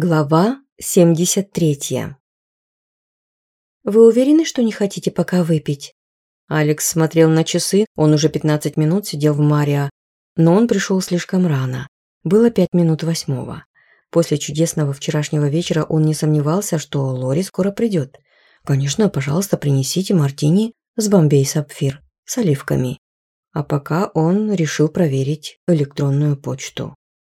Глава 73 «Вы уверены, что не хотите пока выпить?» Алекс смотрел на часы, он уже 15 минут сидел в Мария, но он пришел слишком рано. Было пять минут восьмого. После чудесного вчерашнего вечера он не сомневался, что Лори скоро придет. Конечно, пожалуйста, принесите мартини с бомбей-сапфир, с оливками. А пока он решил проверить электронную почту.